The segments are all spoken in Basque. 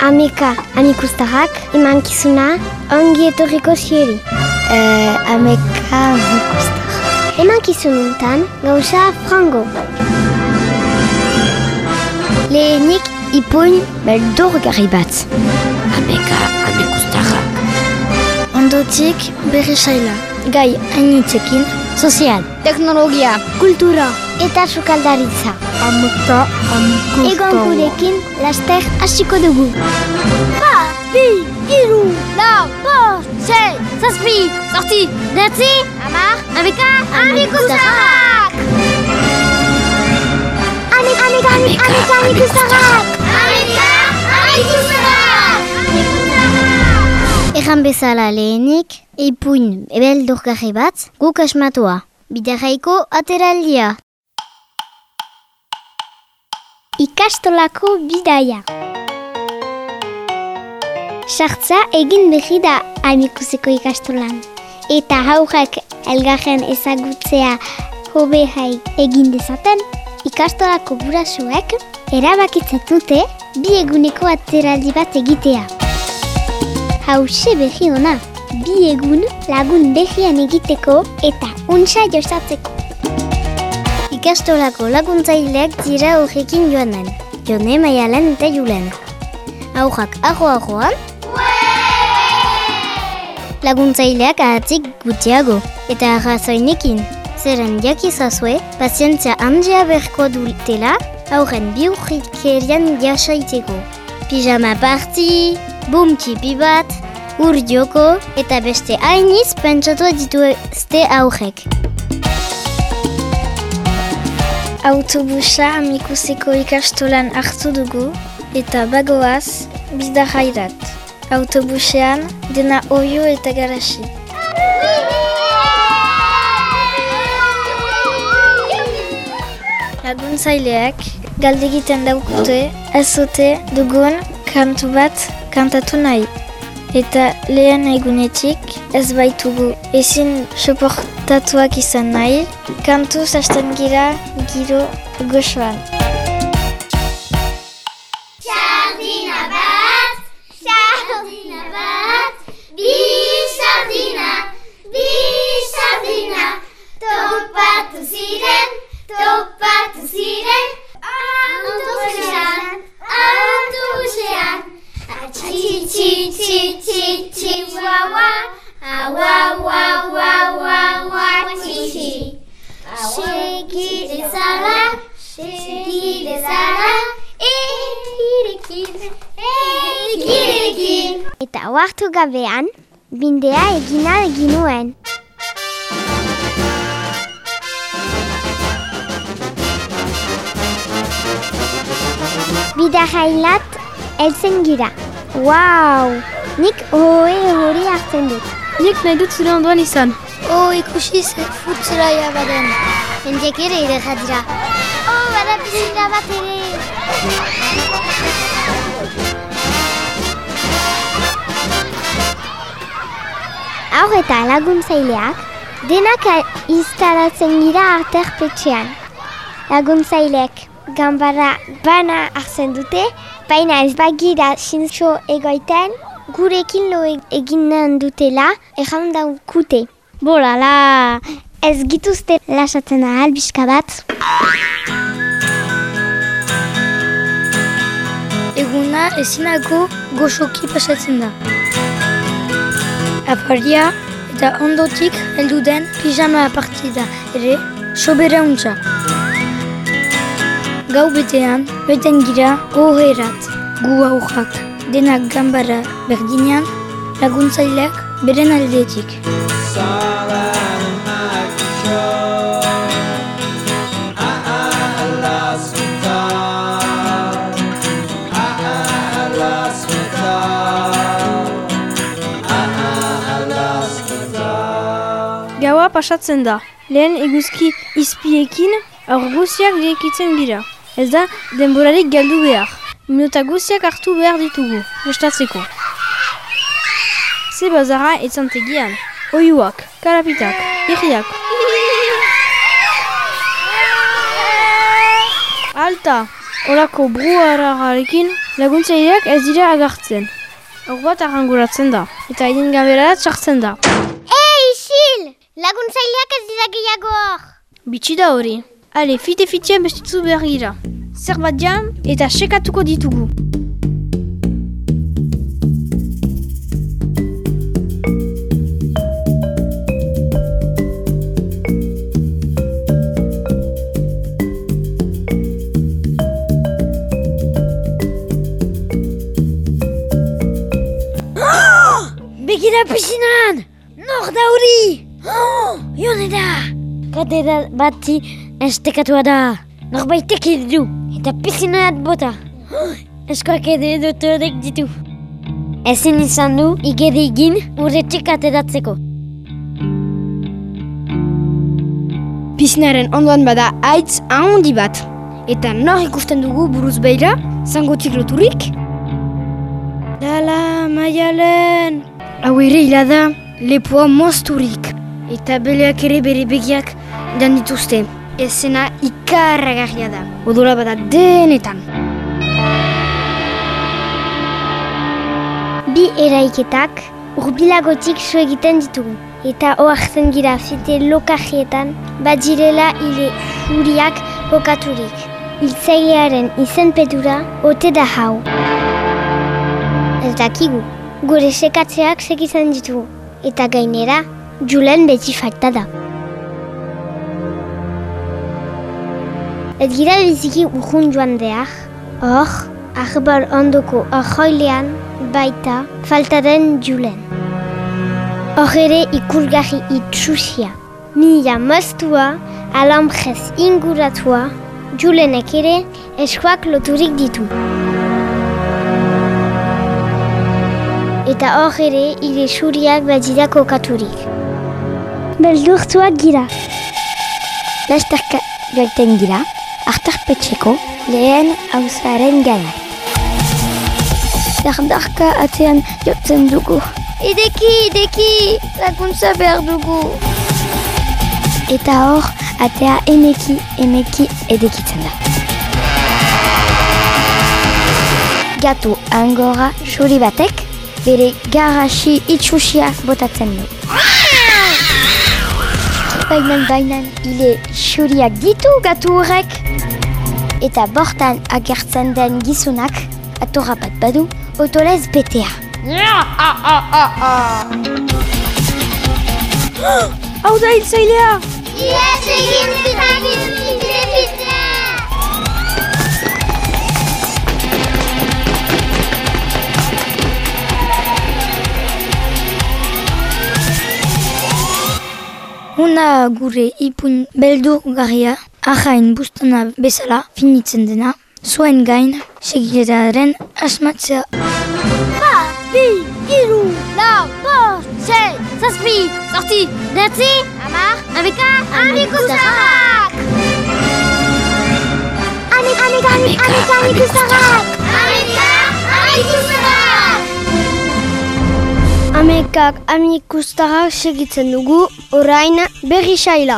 Ameka amikustarrak, eman kizuna, ongi etorriko zieri. Uh, ameka amikustarrak. Eman kizununtan, gauza frango. Lehenik ipuin beldur garri bat. Ameka amikustarrak. Ondotik berri saila. Gai hainitzekin, sozial, teknologia, kultura eta sukaldaritza. Ameka amikustarrak. Egon gurekin laster hasiko dugu. Ba, bi, iru, lau, bost, sei, zazpi, sorti, dertzi, amar, ameka, amikustarrak! Ameka, ameka, ameka, amikustarrak! Ameka, amikustarrak! Egan bezala lehenik, ipuin beldur garri bat, guk asmatua. Bidarraiko ateraldia. Ikastolako bidaia. Sartza egin berri da amikuseko ikastolan. Eta haurrak elgarren ezagutzea hobehai egin dezaten, ikastolako burasuek erabakitzen dute bi eguneko ateraldi bat egitea. Hauxe berri ona, bi egun lagun behian egiteko eta untsa jostatzeko. Ikastolako laguntzaileak dira horrekin joanen. Jone, maialen eta julen. Aurrak aho-ahoan. Laguntzaileak ahatzik gutxiago. Eta arrazoinekin. Zeren jakizazue, pazientzia handia berko dutela, aurren biurrikerian jasaiteko. Pijama party, boom txipi bat, ur joko, eta beste hainiz pentsatu dituzte aurrek. Autobusa amikuseko ikastolan hartu dugu eta bagoaz bizdarrairat. Autobusean dena oio eta garasi. Laguntzaileak galdegiten daukute azote dugun kantu bat kantatu nahi. Eta lehen egunetik ez baitugu ezin soportatuak izan nahi, kantu zasten gira giro goxoan. Oartu gabean, bindea egina eginuen. Bidarrailat eltzen gira. Wow! Nik hoe hori hartzen dut. Nik nahi dut zure ondoan izan. Oh, ikusi ze futzelaia baden. Hendiek ere ederra dira. Oh, bada bizira bat ere. Hor eta laguntzaileak denak instalatzen gira arterpetxean. Laguntzaileak gambara bana hartzen dute, baina ez bagira sinzo egoiten, gurekin lo eginen dutela erran daukute. Bolala, ez gituzte lasatzen ahal bizka bat. Eguna ezinago goxoki pasatzen da. Afaria eta ondotik heldu den pijama partida ere sobera untza. Gau betean, beten gira goherat gu aurrak denak gambara berdinean laguntzaileak beren aldetik. Gaua pasatzen da. Lehen eguzki izpiekin aur guziak direkitzen dira. Ez da denborarik galdu behar. Minuta guziak hartu behar ditugu, bestatzeko. Ze bazara etzantegian. Oiuak, karapitak, irriak. Alta, Olako bruaragarekin laguntzaileak ez dira agartzen. Hor bat arranguratzen da, eta haien gabera txartzen da. Ei, isil! Laguntzaileak ez dira gehiago hor. Bitsi da hori. Ale, fite fitea bestitzu behar gira. Zer bat jan eta sekatuko ditugu. Begira piscinan! Nor da hori! Oh, Ione da! Katera bati estekatua da. Norbaitek du. Eta piscinat bota. Oh, Eskoak edo dotorek ditu. Ezin izan du igeri egin urretxik ateratzeko. Piscinaren ondoan bada aitz ahondi bat. Eta nor ikusten dugu buruz beira, zangotik loturik? Dala, maialen! Hau ere hila da, lepoa mozturik. Eta beleak ere bere begiak dan dituzte. Ezena ikarragarria da. Odola bada denetan. Bi eraiketak urbilagotik su egiten ditugu. Eta oartzen gira fite lokajietan badirela hile furiak kokaturik. Hiltzailearen izenpetura ote da hau. Ez dakigu, gure sekatzeak sekizan ditugu. Eta gainera, julen beti falta da. Ez gira biziki urrun joan behar, hor, arbar ondoko arroilean baita falta den julen. Hor ere ikurgarri itxusia. Nila moztua, alambrez inguratua, julenek ere eskuak loturik ditu. Eta hor ere ire suriak badira kokaturik. Beldurtuak gira. Lasterka joaiten gira, artarpetxeko lehen hauzaren gana. Dardarka atean jotzen dugu. Ideki, ideki, laguntza behar dugu. Eta hor, atea emeki, emeki edekitzen da. Gatu angora suri batek, bere garrasi itxusia botatzen du. Bainan, bainan, hile xuriak ditu gatu horrek. Eta bortan agertzen den gizunak, atorra bat badu, otolez betea. Hau da hiltzailea! Iaz egin Una gure ipuin beldurgarria, ahain bustana bezala finitzen dena, zuen gain segitaren asmatzea. Bi, iru, lau, bost, sei, zazpi, sorti, dertzi, amar, ameka, amikusarrak! Ameka, ameka, ameka, amikusarrak! Ameka, amikusarrak! Amekak amikustarrak segitzen dugu, orain berri saila.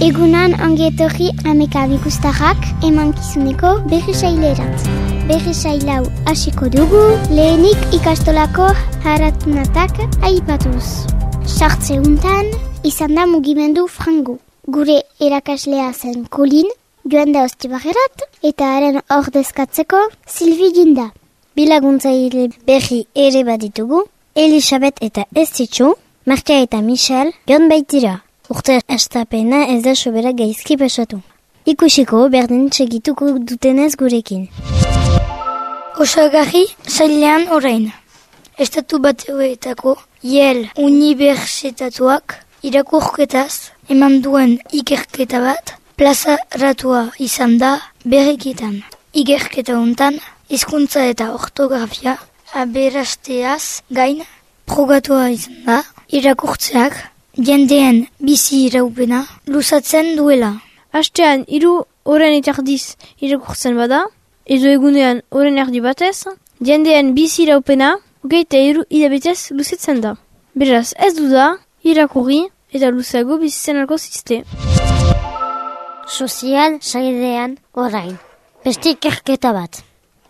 Egunan ongetorri ameka amikustarrak emankizuneko berri sailerat. Berri sailau hasiko dugu, lehenik ikastolako haratunatak aipatuz. Sartze untan, izan da mugimendu frango. Gure erakaslea zen kolin, joan da ostibarrerat, eta haren ordezkatzeko Silvi ginda. Bilaguntzaile berri ere baditugu, Elisabet eta Estitxu, Martia eta Michel, joan baitira. Urte estapena ez da sobera gaizki pasatu. Ikusiko berdin txegituko dutenez gurekin. Osagarri zailean orain. Estatu batuetako Yale Unibertsitatuak irakurketaz eman duen ikerketa bat plazaratua izan da berriketan. Ikerketa hontan hizkuntza eta ortografia aberasteaz gain progatua izan da irakurtzeak jendeen bizi iraupena luzatzen duela. Astean, hiru oren itardiz irakurtzen bada, edo egunean oren erdi batez, jendean bizi iraupena, hogeita hiru hilabetez luzitzen da. Beraz, ez du da, irakurri eta luzeago bizitzen alko zizte. Sozial saidean orain. Beste ikerketa bat.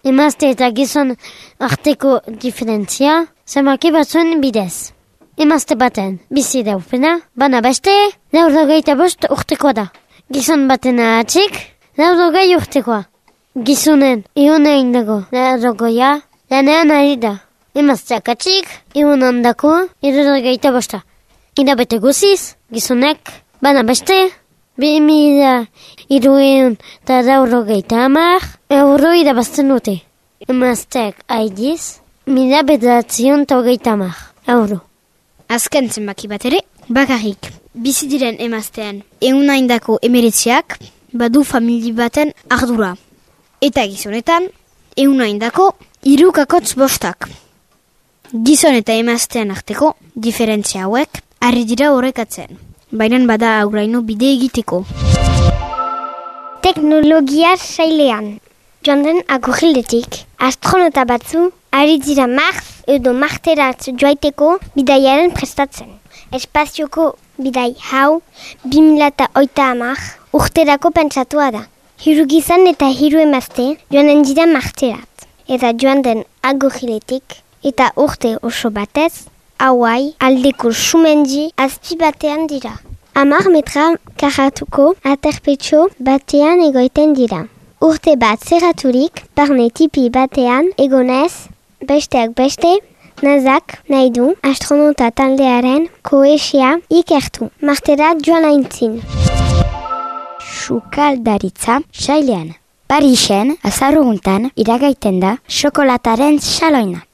Emazte eta gizon arteko diferentzia, zemaki batzuen bidez. Emazte baten bizi daupena, bana beste, laurogei bost urtekoa da. Gizon baten atxik, laurogei urtekoa. Gizonen, iunein dago, laurogoia, lanean ari da. Emazteak atxik, iun handako, irurogei bosta. Ida bete guziz, gizonek, bana beste, bi mila iruen eta laurogei tamar, euro irabazten dute. Emazteak aidiz, mila bedatzion eta hogei tamar, euro. Azken zenbaki bat ere, bakarrik, bizi diren emaztean, eunaindako emeretziak, badu famili baten ardura. Eta gizonetan, eunaindako irukakotz bostak. Gizon eta emaztean arteko diferentzia hauek harri dira horrekatzen. Baina bada auraino bide egiteko. Teknologia sailean. Joan den agurriletik, astronota batzu ari dira Mars edo Marterat joaiteko bidaiaren prestatzen. Espazioko bidai hau, 2008 amar, urterako pentsatua da. Hiru gizan eta hiru emazte joanen dira Marterat. Eta joan den agurriletik eta urte oso batez, hauai aldeko sumendi azpi batean dira. Amar metra karatuko aterpetxo batean egoiten dira. Urte bat zerraturik, barne tipi batean egonez, besteak beste, nazak nahi du astronauta taldearen koesia ikertu. Martera joan aintzin. Sukaldaritza sailean. Parisen, azarruguntan, iragaiten da, xokolataren xaloina.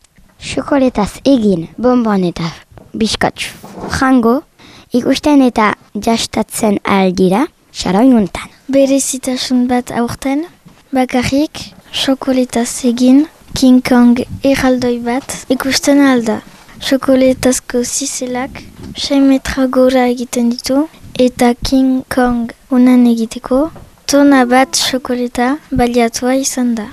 Xokoletaz egin, bonbon eta biskotx frango, ikusten eta jastatzen aldira, xaloinuntan. Berezitasun bat aurten, bakarrik, xokoletaz egin, King Kong erraldoi bat ikusten alda. Xokoletazko zizelak, 6 metra gora egiten ditu, eta King Kong unan egiteko, tona bat xokoleta baliatua izan da.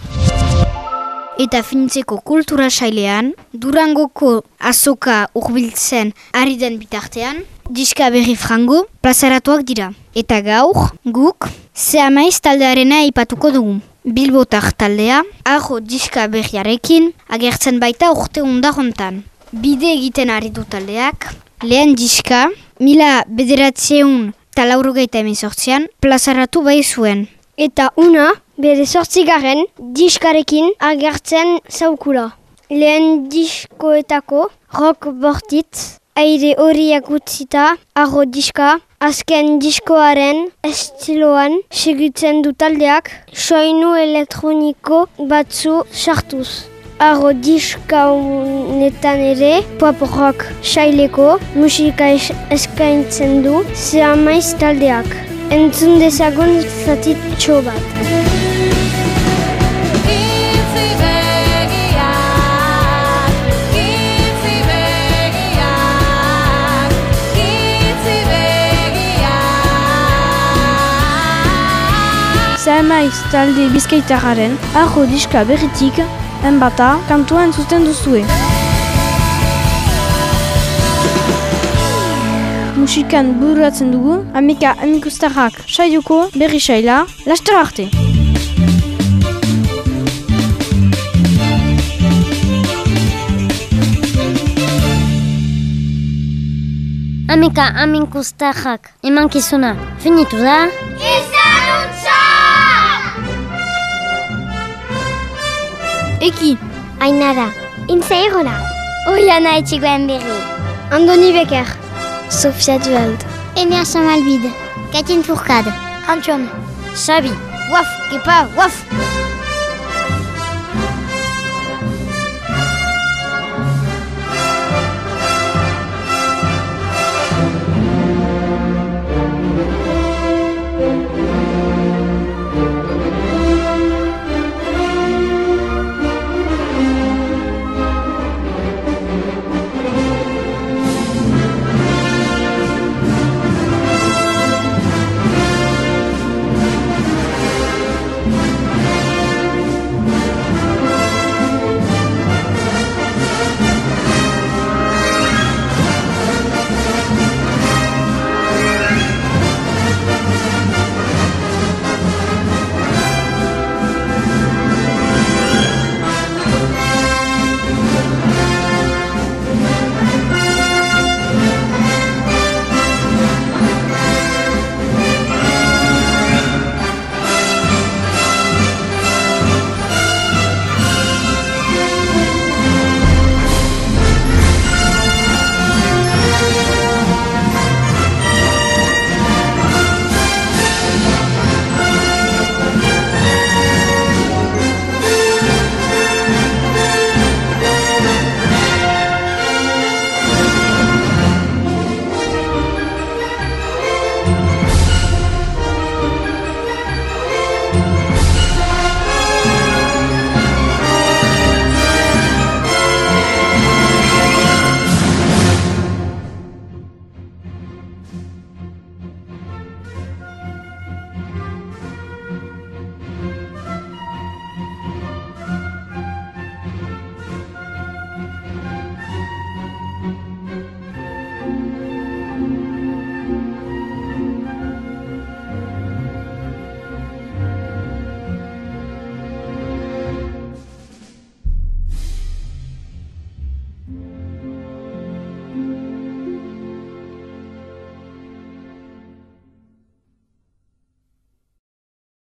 Eta fintzeko kultura sailean, Durangoko azoka urbiltzen ari den bitartean, diska berri frango plazaratuak dira. Eta gaur, guk, zehamaiz taldearena ipatuko dugu. Bilbotar taldea, aho diska berriarekin, agertzen baita urte undarrontan. Bide egiten ari du taldeak, lehen diska, mila bederatzeun talaurogeita emezortzian, plazaratu bai zuen. Eta una, bere sortzigaren diskarekin agertzen zaukula. Lehen diskoetako rock bortitz, aire horiak utzita, arro diska, azken diskoaren estiloan segitzen du taldeak, soinu elektroniko batzu sartuz. Arro diska honetan ere, pop rock saileko musika es eskaintzen du zehamaiz taldeak. Entzun dezagun zatitxo bat. Zahamaiz talde bizkaitararen arro diska berritik enbata kantua entzuten duzue. Musikan bururatzen dugu, amika amikustarrak saioko berri saila, laster arte! Amika amikustarrak emankizuna finitu da? Eki, Ainara, intza egona. Oiana etxigoen berri. Andoni Becker. Sofia Duhald, Énergie Malbide, Katine Fourcade, Antium, Sabi, Waf, Kepa, Waf.